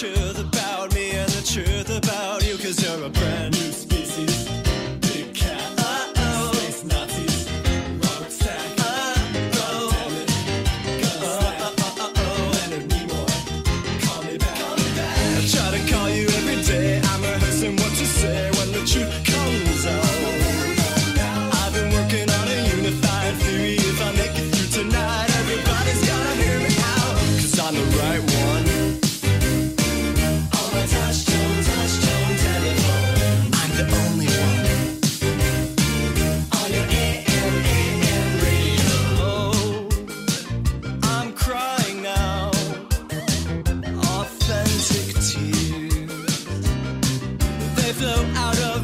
picture so out of